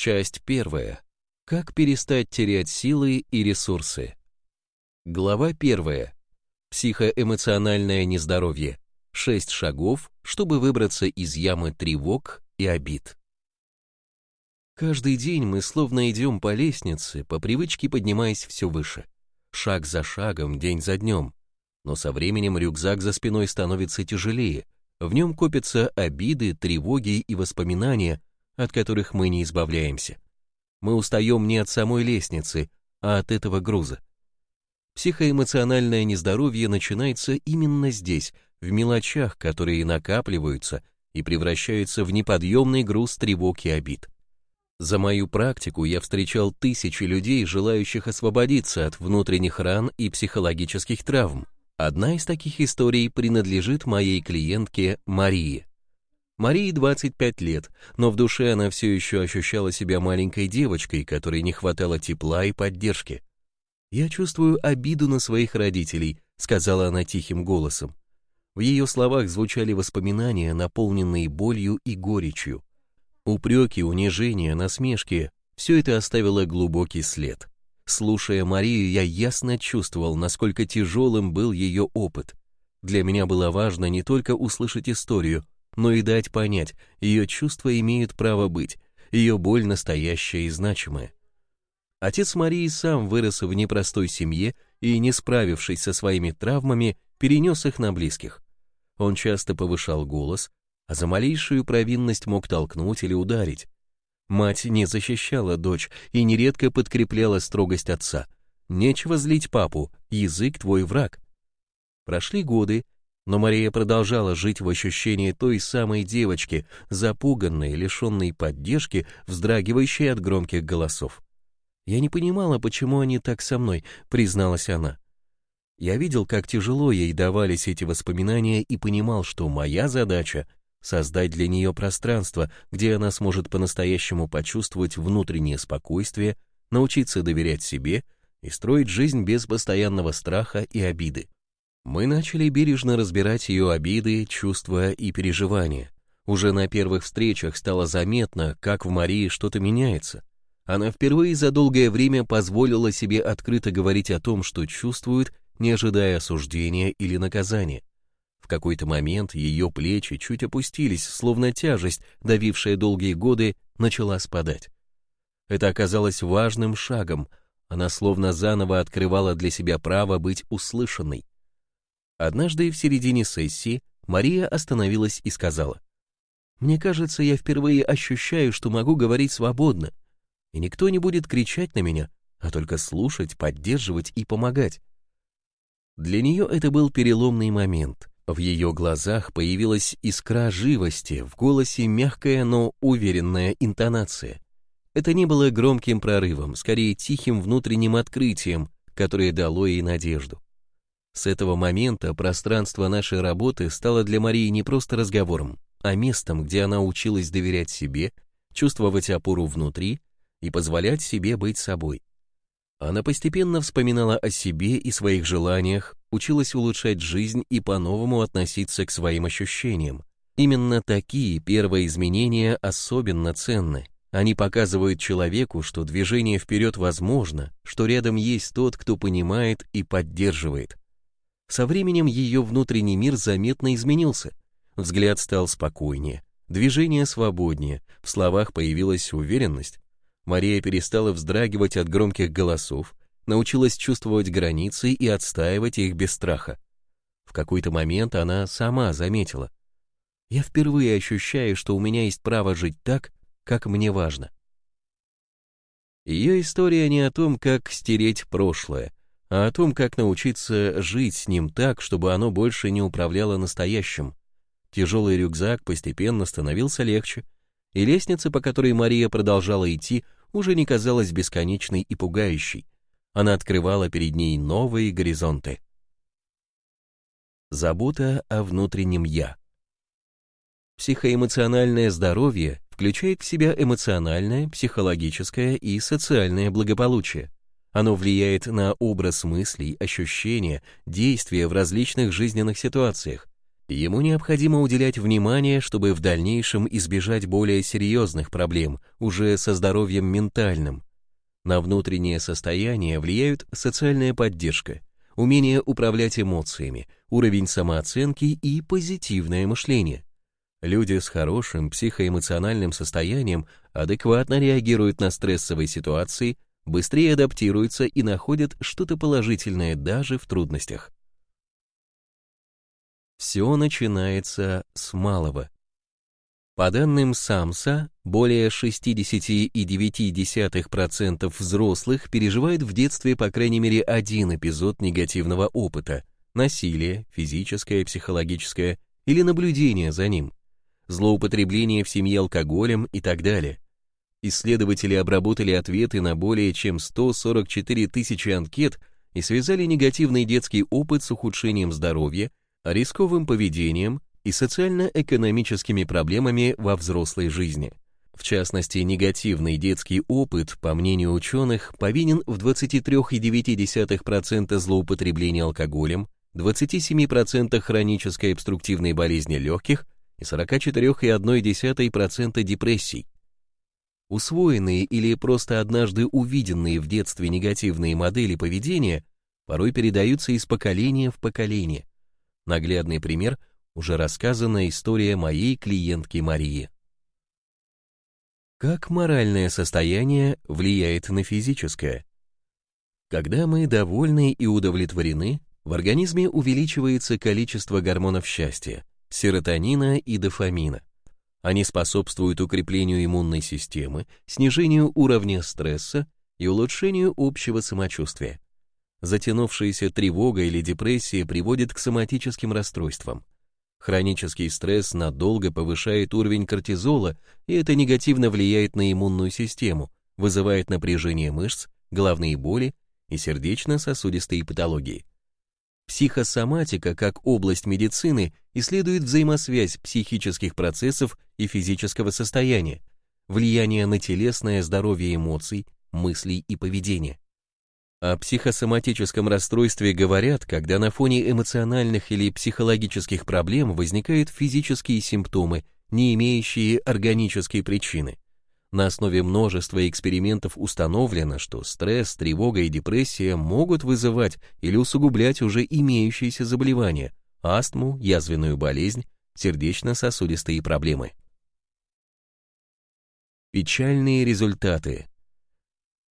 Часть первая. Как перестать терять силы и ресурсы. Глава первая. Психоэмоциональное нездоровье. Шесть шагов, чтобы выбраться из ямы тревог и обид. Каждый день мы словно идем по лестнице, по привычке поднимаясь все выше. Шаг за шагом, день за днем. Но со временем рюкзак за спиной становится тяжелее. В нем копятся обиды, тревоги и воспоминания, от которых мы не избавляемся. Мы устаем не от самой лестницы, а от этого груза. Психоэмоциональное нездоровье начинается именно здесь, в мелочах, которые накапливаются и превращаются в неподъемный груз тревог и обид. За мою практику я встречал тысячи людей, желающих освободиться от внутренних ран и психологических травм. Одна из таких историй принадлежит моей клиентке Марии. Марии 25 лет, но в душе она все еще ощущала себя маленькой девочкой, которой не хватало тепла и поддержки. «Я чувствую обиду на своих родителей», — сказала она тихим голосом. В ее словах звучали воспоминания, наполненные болью и горечью. Упреки, унижения, насмешки — все это оставило глубокий след. Слушая Марию, я ясно чувствовал, насколько тяжелым был ее опыт. Для меня было важно не только услышать историю, но и дать понять, ее чувства имеют право быть, ее боль настоящая и значимая. Отец Марии сам вырос в непростой семье и, не справившись со своими травмами, перенес их на близких. Он часто повышал голос, а за малейшую провинность мог толкнуть или ударить. Мать не защищала дочь и нередко подкрепляла строгость отца. «Нечего злить папу, язык твой враг». Прошли годы, но Мария продолжала жить в ощущении той самой девочки, запуганной, лишенной поддержки, вздрагивающей от громких голосов. «Я не понимала, почему они так со мной», — призналась она. Я видел, как тяжело ей давались эти воспоминания и понимал, что моя задача — создать для нее пространство, где она сможет по-настоящему почувствовать внутреннее спокойствие, научиться доверять себе и строить жизнь без постоянного страха и обиды. Мы начали бережно разбирать ее обиды, чувства и переживания. Уже на первых встречах стало заметно, как в Марии что-то меняется. Она впервые за долгое время позволила себе открыто говорить о том, что чувствует, не ожидая осуждения или наказания. В какой-то момент ее плечи чуть опустились, словно тяжесть, давившая долгие годы, начала спадать. Это оказалось важным шагом, она словно заново открывала для себя право быть услышанной. Однажды в середине сессии Мария остановилась и сказала, «Мне кажется, я впервые ощущаю, что могу говорить свободно, и никто не будет кричать на меня, а только слушать, поддерживать и помогать». Для нее это был переломный момент. В ее глазах появилась искра живости, в голосе мягкая, но уверенная интонация. Это не было громким прорывом, скорее тихим внутренним открытием, которое дало ей надежду. С этого момента пространство нашей работы стало для Марии не просто разговором, а местом, где она училась доверять себе, чувствовать опору внутри и позволять себе быть собой. Она постепенно вспоминала о себе и своих желаниях, училась улучшать жизнь и по-новому относиться к своим ощущениям. Именно такие первые изменения особенно ценны. Они показывают человеку, что движение вперед возможно, что рядом есть тот, кто понимает и поддерживает. Со временем ее внутренний мир заметно изменился. Взгляд стал спокойнее, движение свободнее, в словах появилась уверенность. Мария перестала вздрагивать от громких голосов, научилась чувствовать границы и отстаивать их без страха. В какой-то момент она сама заметила. «Я впервые ощущаю, что у меня есть право жить так, как мне важно». Ее история не о том, как стереть прошлое, а о том, как научиться жить с ним так, чтобы оно больше не управляло настоящим. Тяжелый рюкзак постепенно становился легче, и лестница, по которой Мария продолжала идти, уже не казалась бесконечной и пугающей. Она открывала перед ней новые горизонты. Забота о внутреннем «я». Психоэмоциональное здоровье включает в себя эмоциональное, психологическое и социальное благополучие. Оно влияет на образ мыслей, ощущения, действия в различных жизненных ситуациях. Ему необходимо уделять внимание, чтобы в дальнейшем избежать более серьезных проблем, уже со здоровьем ментальным. На внутреннее состояние влияют социальная поддержка, умение управлять эмоциями, уровень самооценки и позитивное мышление. Люди с хорошим психоэмоциональным состоянием адекватно реагируют на стрессовые ситуации, быстрее адаптируются и находят что-то положительное даже в трудностях. Все начинается с малого. По данным САМСа, более 60,9% взрослых переживают в детстве по крайней мере один эпизод негативного опыта – насилие, физическое, психологическое или наблюдение за ним, злоупотребление в семье алкоголем и так далее. Исследователи обработали ответы на более чем 144 тысячи анкет и связали негативный детский опыт с ухудшением здоровья, рисковым поведением и социально-экономическими проблемами во взрослой жизни. В частности, негативный детский опыт, по мнению ученых, повинен в 23,9% злоупотребления алкоголем, 27% хронической обструктивной болезни легких и 44,1% депрессий. Усвоенные или просто однажды увиденные в детстве негативные модели поведения порой передаются из поколения в поколение. Наглядный пример – уже рассказанная история моей клиентки Марии. Как моральное состояние влияет на физическое? Когда мы довольны и удовлетворены, в организме увеличивается количество гормонов счастья, серотонина и дофамина. Они способствуют укреплению иммунной системы, снижению уровня стресса и улучшению общего самочувствия. Затянувшаяся тревога или депрессия приводит к соматическим расстройствам. Хронический стресс надолго повышает уровень кортизола, и это негативно влияет на иммунную систему, вызывает напряжение мышц, головные боли и сердечно-сосудистые патологии. Психосоматика, как область медицины, исследует взаимосвязь психических процессов и физического состояния, влияние на телесное здоровье эмоций, мыслей и поведения. О психосоматическом расстройстве говорят, когда на фоне эмоциональных или психологических проблем возникают физические симптомы, не имеющие органической причины. На основе множества экспериментов установлено, что стресс, тревога и депрессия могут вызывать или усугублять уже имеющиеся заболевания, астму, язвенную болезнь, сердечно-сосудистые проблемы. Печальные результаты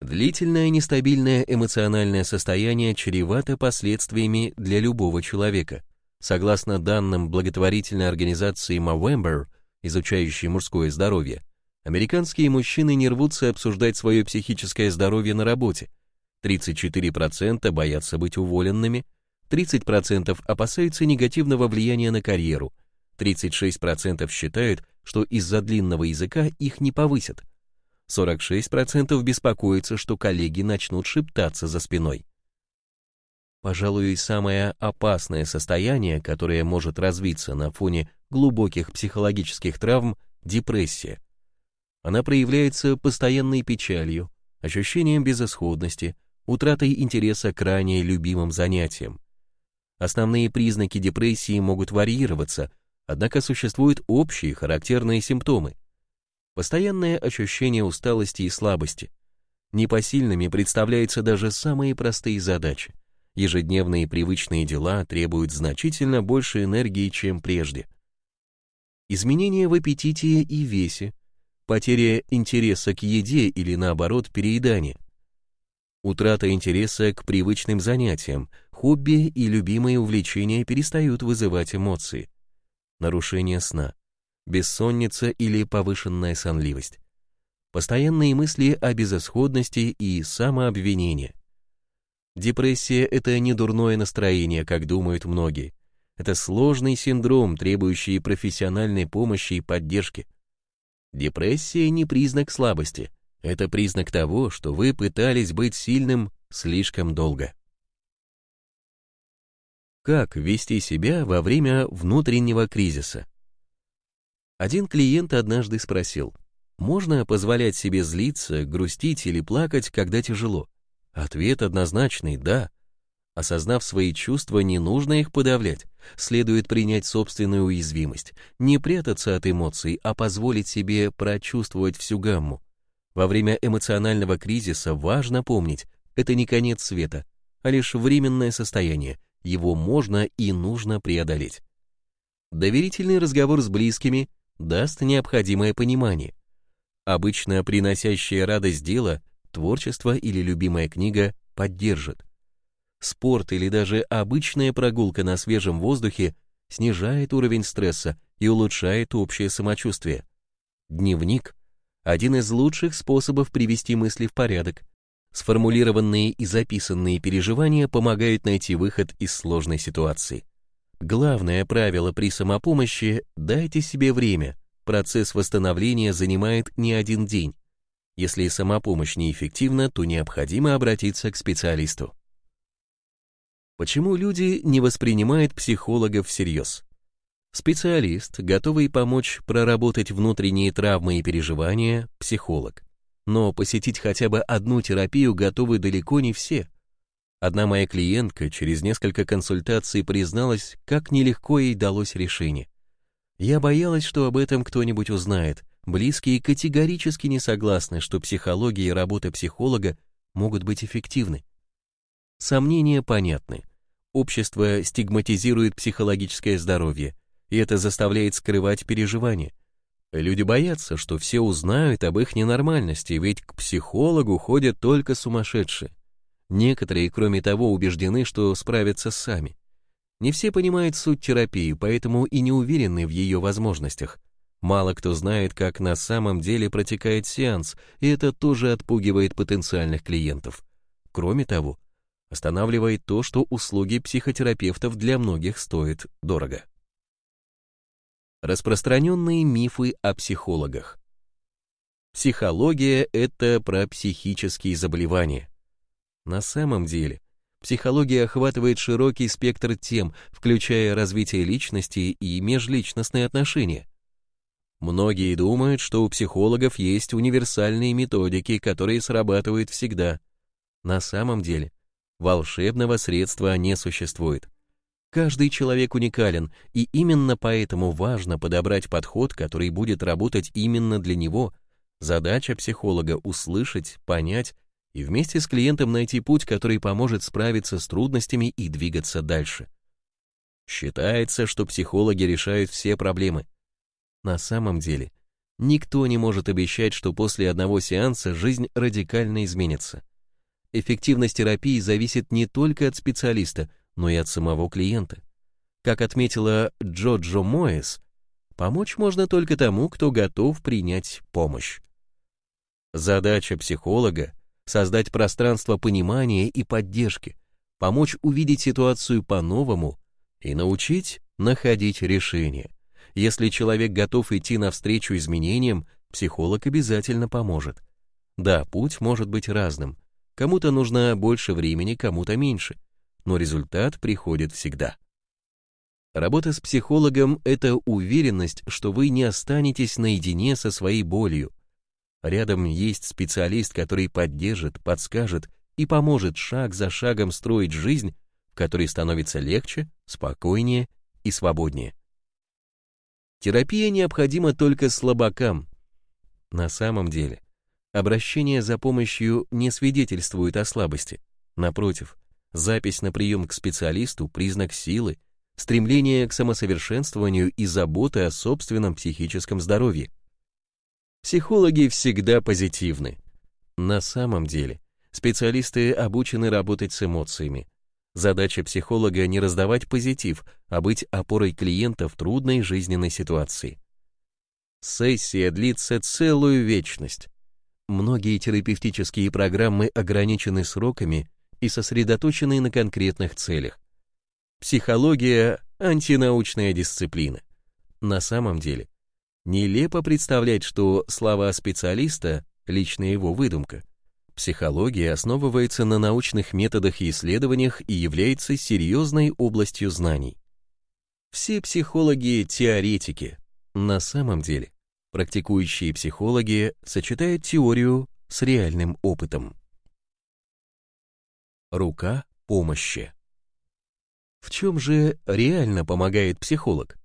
Длительное нестабильное эмоциональное состояние чревато последствиями для любого человека. Согласно данным благотворительной организации Movember, изучающей мужское здоровье, американские мужчины не рвутся обсуждать свое психическое здоровье на работе. 34% боятся быть уволенными, 30% опасаются негативного влияния на карьеру, 36% считают, что из-за длинного языка их не повысят, 46% беспокоятся, что коллеги начнут шептаться за спиной. Пожалуй, самое опасное состояние, которое может развиться на фоне глубоких психологических травм – депрессия. Она проявляется постоянной печалью, ощущением безысходности, утратой интереса к ранее любимым занятиям. Основные признаки депрессии могут варьироваться, однако существуют общие характерные симптомы – постоянное ощущение усталости и слабости. Непосильными представляются даже самые простые задачи. Ежедневные привычные дела требуют значительно больше энергии, чем прежде. Изменения в аппетите и весе, потеря интереса к еде или наоборот переедание, утрата интереса к привычным занятиям, хобби и любимые увлечения перестают вызывать эмоции, нарушение сна, бессонница или повышенная сонливость, постоянные мысли о безысходности и самообвинение. Депрессия – это не дурное настроение, как думают многие. Это сложный синдром, требующий профессиональной помощи и поддержки. Депрессия не признак слабости, это признак того, что вы пытались быть сильным слишком долго. Как вести себя во время внутреннего кризиса? Один клиент однажды спросил, можно позволять себе злиться, грустить или плакать, когда тяжело? Ответ однозначный – да. Осознав свои чувства, не нужно их подавлять. Следует принять собственную уязвимость, не прятаться от эмоций, а позволить себе прочувствовать всю гамму. Во время эмоционального кризиса важно помнить, это не конец света, а лишь временное состояние, его можно и нужно преодолеть. Доверительный разговор с близкими даст необходимое понимание. Обычно приносящее радость дело, творчество или любимая книга поддержит. Спорт или даже обычная прогулка на свежем воздухе снижает уровень стресса и улучшает общее самочувствие. Дневник – один из лучших способов привести мысли в порядок. Сформулированные и записанные переживания помогают найти выход из сложной ситуации. Главное правило при самопомощи – дайте себе время. Процесс восстановления занимает не один день. Если самопомощь неэффективна, то необходимо обратиться к специалисту. Почему люди не воспринимают психологов всерьез? Специалист, готовый помочь проработать внутренние травмы и переживания, психолог. Но посетить хотя бы одну терапию готовы далеко не все. Одна моя клиентка через несколько консультаций призналась, как нелегко ей далось решение. Я боялась, что об этом кто-нибудь узнает. Близкие категорически не согласны, что психология и работа психолога могут быть эффективны. Сомнения понятны. Общество стигматизирует психологическое здоровье, и это заставляет скрывать переживания. Люди боятся, что все узнают об их ненормальности, ведь к психологу ходят только сумасшедшие. Некоторые, кроме того, убеждены, что справятся сами. Не все понимают суть терапии, поэтому и не уверены в ее возможностях. Мало кто знает, как на самом деле протекает сеанс, и это тоже отпугивает потенциальных клиентов. Кроме того, останавливает то, что услуги психотерапевтов для многих стоят дорого. Распространенные мифы о психологах. Психология – это про психические заболевания. На самом деле, психология охватывает широкий спектр тем, включая развитие личности и межличностные отношения. Многие думают, что у психологов есть универсальные методики, которые срабатывают всегда. На самом деле, Волшебного средства не существует. Каждый человек уникален, и именно поэтому важно подобрать подход, который будет работать именно для него. Задача психолога — услышать, понять и вместе с клиентом найти путь, который поможет справиться с трудностями и двигаться дальше. Считается, что психологи решают все проблемы. На самом деле, никто не может обещать, что после одного сеанса жизнь радикально изменится. Эффективность терапии зависит не только от специалиста, но и от самого клиента. Как отметила Джоджо Моэс, помочь можно только тому, кто готов принять помощь. Задача психолога — создать пространство понимания и поддержки, помочь увидеть ситуацию по-новому и научить находить решения. Если человек готов идти навстречу изменениям, психолог обязательно поможет. Да, путь может быть разным, Кому-то нужно больше времени, кому-то меньше, но результат приходит всегда. Работа с психологом — это уверенность, что вы не останетесь наедине со своей болью. Рядом есть специалист, который поддержит, подскажет и поможет шаг за шагом строить жизнь, в которой становится легче, спокойнее и свободнее. Терапия необходима только слабакам. На самом деле, Обращение за помощью не свидетельствует о слабости. Напротив, запись на прием к специалисту – признак силы, стремление к самосовершенствованию и заботы о собственном психическом здоровье. Психологи всегда позитивны. На самом деле, специалисты обучены работать с эмоциями. Задача психолога не раздавать позитив, а быть опорой клиента в трудной жизненной ситуации. Сессия длится целую вечность. Многие терапевтические программы ограничены сроками и сосредоточены на конкретных целях. Психология – антинаучная дисциплина. На самом деле, нелепо представлять, что слова специалиста – личная его выдумка. Психология основывается на научных методах и исследованиях и является серьезной областью знаний. Все психологи – теоретики. На самом деле, Практикующие психологи сочетают теорию с реальным опытом. Рука помощи. В чем же реально помогает психолог?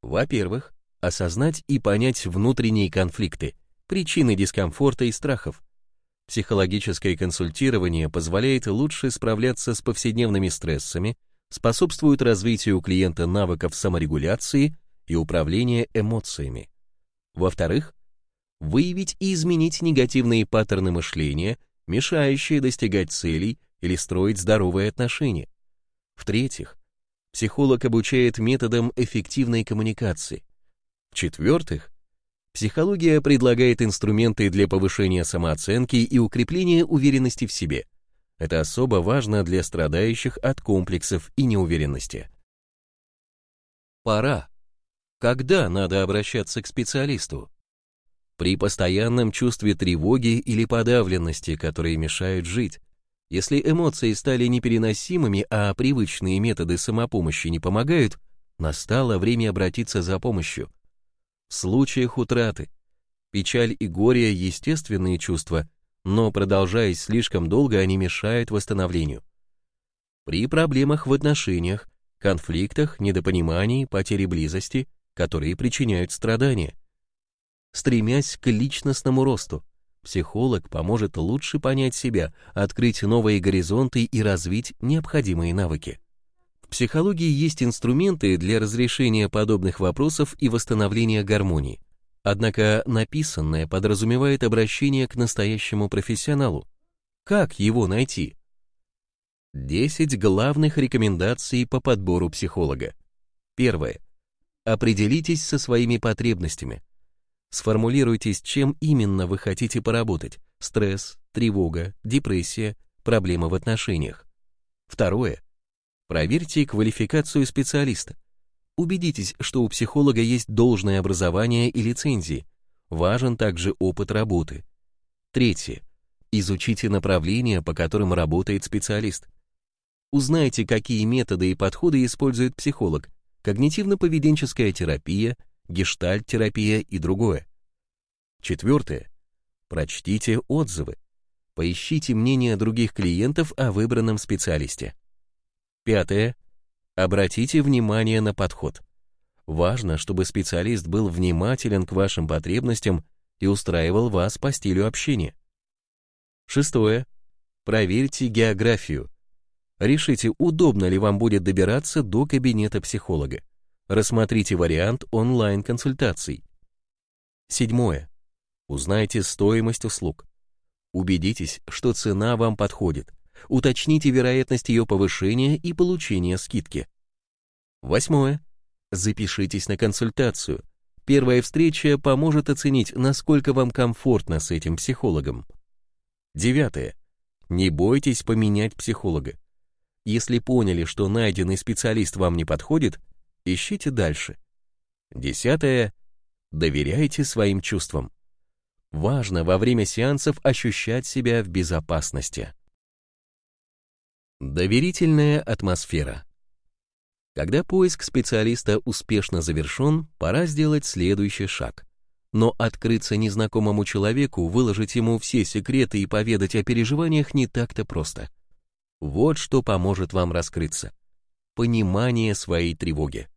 Во-первых, осознать и понять внутренние конфликты, причины дискомфорта и страхов. Психологическое консультирование позволяет лучше справляться с повседневными стрессами, способствует развитию клиента навыков саморегуляции и управления эмоциями. Во-вторых, выявить и изменить негативные паттерны мышления, мешающие достигать целей или строить здоровые отношения. В-третьих, психолог обучает методам эффективной коммуникации. В-четвертых, психология предлагает инструменты для повышения самооценки и укрепления уверенности в себе. Это особо важно для страдающих от комплексов и неуверенности. Пора. Когда надо обращаться к специалисту? При постоянном чувстве тревоги или подавленности, которые мешают жить, если эмоции стали непереносимыми, а привычные методы самопомощи не помогают, настало время обратиться за помощью. В случаях утраты печаль и горе – естественные чувства, но продолжаясь слишком долго, они мешают восстановлению. При проблемах в отношениях, конфликтах, недопонимании, потере близости, которые причиняют страдания. Стремясь к личностному росту, Психолог поможет лучше понять себя, открыть новые горизонты и развить необходимые навыки. В психологии есть инструменты для разрешения подобных вопросов и восстановления гармонии. Однако написанное подразумевает обращение к настоящему профессионалу. Как его найти? 10 главных рекомендаций по подбору психолога. Первое. Определитесь со своими потребностями. Сформулируйте, с чем именно вы хотите поработать. Стресс, тревога, депрессия, проблемы в отношениях. Второе. Проверьте квалификацию специалиста. Убедитесь, что у психолога есть должное образование и лицензии. Важен также опыт работы. Третье. Изучите направления, по которым работает специалист. Узнайте, какие методы и подходы использует психолог. Когнитивно-поведенческая терапия, гештальт-терапия и другое. Четвертое. Прочтите отзывы. Поищите мнение других клиентов о выбранном специалисте. Пятое. Обратите внимание на подход. Важно, чтобы специалист был внимателен к вашим потребностям и устраивал вас по стилю общения. Шестое. Проверьте географию. Решите, удобно ли вам будет добираться до кабинета психолога. Рассмотрите вариант онлайн-консультаций. Седьмое. Узнайте стоимость услуг. Убедитесь, что цена вам подходит. Уточните вероятность ее повышения и получения скидки. Восьмое. Запишитесь на консультацию. Первая встреча поможет оценить, насколько вам комфортно с этим психологом. Девятое. Не бойтесь поменять психолога. Если поняли, что найденный специалист вам не подходит, ищите дальше. Десятое. Доверяйте своим чувствам. Важно во время сеансов ощущать себя в безопасности. Доверительная атмосфера. Когда поиск специалиста успешно завершен, пора сделать следующий шаг. Но открыться незнакомому человеку, выложить ему все секреты и поведать о переживаниях не так-то просто. Вот что поможет вам раскрыться. Понимание своей тревоги.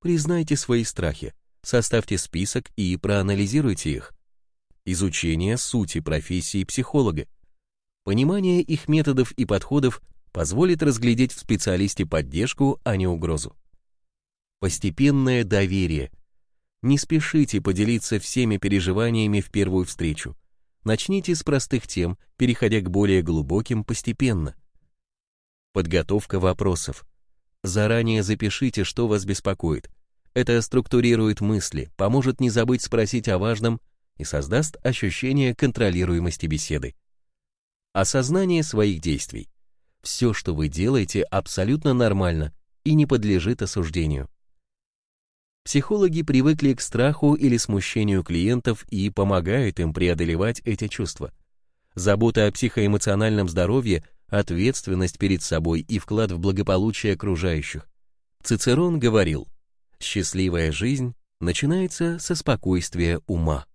Признайте свои страхи, составьте список и проанализируйте их. Изучение сути профессии психолога. Понимание их методов и подходов позволит разглядеть в специалисте поддержку, а не угрозу. Постепенное доверие. Не спешите поделиться всеми переживаниями в первую встречу. Начните с простых тем, переходя к более глубоким постепенно. Подготовка вопросов. Заранее запишите, что вас беспокоит. Это структурирует мысли, поможет не забыть спросить о важном и создаст ощущение контролируемости беседы. Осознание своих действий. Все, что вы делаете, абсолютно нормально и не подлежит осуждению. Психологи привыкли к страху или смущению клиентов и помогают им преодолевать эти чувства. Забота о психоэмоциональном здоровье ответственность перед собой и вклад в благополучие окружающих. Цицерон говорил, «Счастливая жизнь начинается со спокойствия ума».